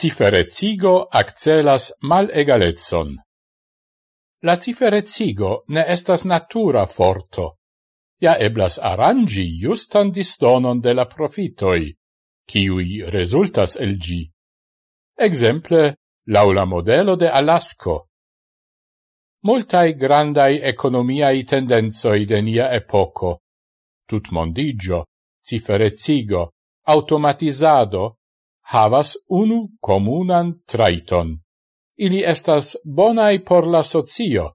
ciferecigo accelas mal egaletson. La ciferecigo ne estas natura forto. Ja eblas arrangi justan distonon de la profitoi, kiui resultas el gi. Exemple, laula modelo de Alasco. Multai grandai economiai tendenzoi de nia epoco, tutmondigio, ciferecigo, automatizado, havas unu comunan traiton. Ili estas bonai por la socio,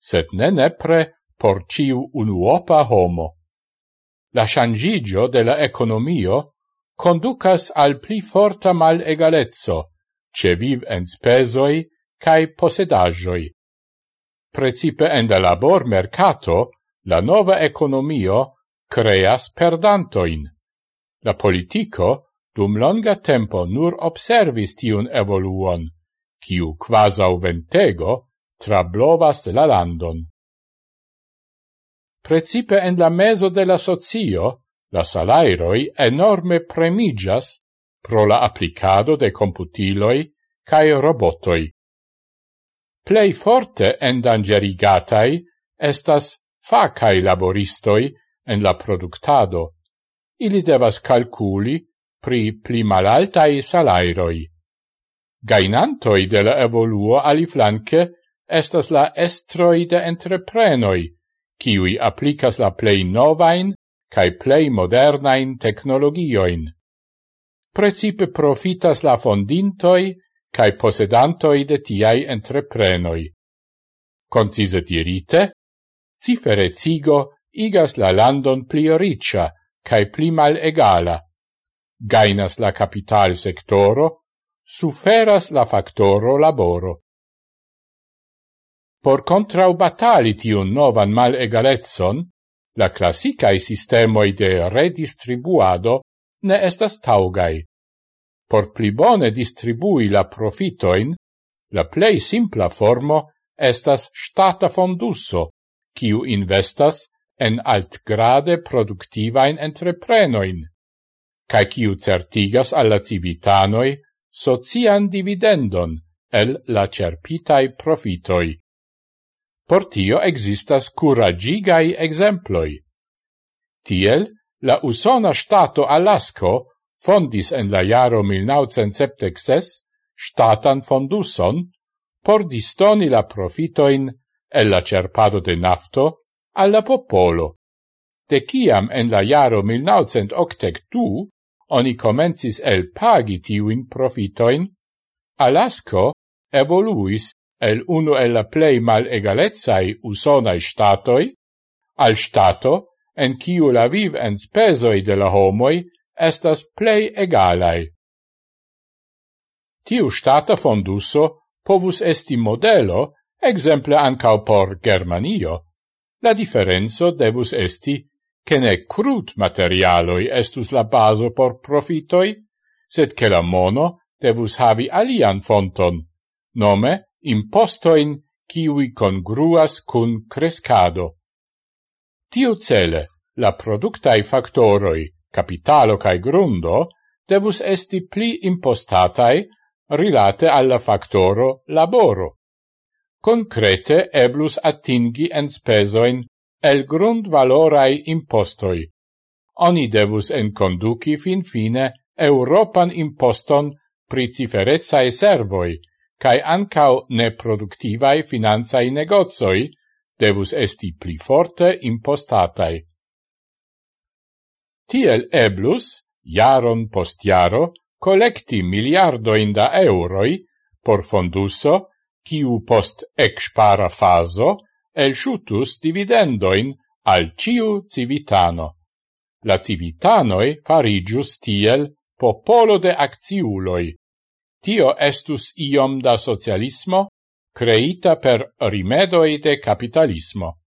sed ne nepre por ciu unuopa homo. La changigio de la economio conducas al pli forta mal egalezzo, ce viv en spesoi cae posedagioi. Precipe en de labor mercato, la nova economio creas perdantoin. La politico dum longa tempo nur observis tiun evoluon, kiu quasau ventego trablovas la landon. Precipe en la meso de la socio, la salairoi enorme premigas pro la applicado de computiloi cae robotoi. Plei forte endangerigatai estas facai laboristoi en la productado. Ili devas calculi pri pli malaltai salairoi. Gainantoi de la evoluo aliflanque estas la estroi de entreprenoi, kiwi applicas la plei novain cae plei modernain technologioin. Precipe profitas la fondintoi cae posedantoi de tiai entreprenoi. Concise dirite, cifere cigo igas la landon pli ricia cae pli mal egala, gainas la capital sectoro, suferas la factoro laboro. Por contraubatali tiun novan mal egaletson, la classicae sistemoi de redistribuado ne estas taugai. Por pli bone distribui la profitoin, la plei simpla formo estas stata fonduso, kiu investas en altgrade productivain entreprenoin cae ciu certigas alla civitanoi socian dividendon el la cerpitai profitoi. Por tio existas curagigai exemploi. Tiel, la usona stato Alasco fondis en la jaro 1976 statan fonduson por distoni la profitoin el la cerpado de nafto alla popolo. De ciam en la jaro 1982 oni comencis el pagi tiuin profitoin, Alasco evoluis el uno el la plei mal egalezai usonai statoi, al stato en kiu la viv en spesoi de la homoi estas plei egalai. Tiu stata fonduso povus esti modelo, exemple ancao por Germanio. La differenzo devus esti che ne crud materialoi estus la baso por profitoi, sed che la mono devus havi alian fonton, nome impostoin kiwi congruas cun crescado. Tiu cele, la productai factoroi, capitalo cae grundo, devus esti pli impostatai rilate alla factoro laboro. Concrete eblus attingi en spesoin el grundvalorai impostoi. Oni devus enconduci fin fine Europan imposton pri ciferezae servoi, cae ancau neproductivae finanzae negozoi devus esti pli forte impostatai. Tiel eblus, jaron post jaro, collecti miliardoin da euroi por fonduso, kiu post expara faso elsciutus dividendoin al ciu civitano. La civitanoi farigius tiel popolo de acciuloi. Tio estus iom da socialismo, creita per rimedoi de capitalismo.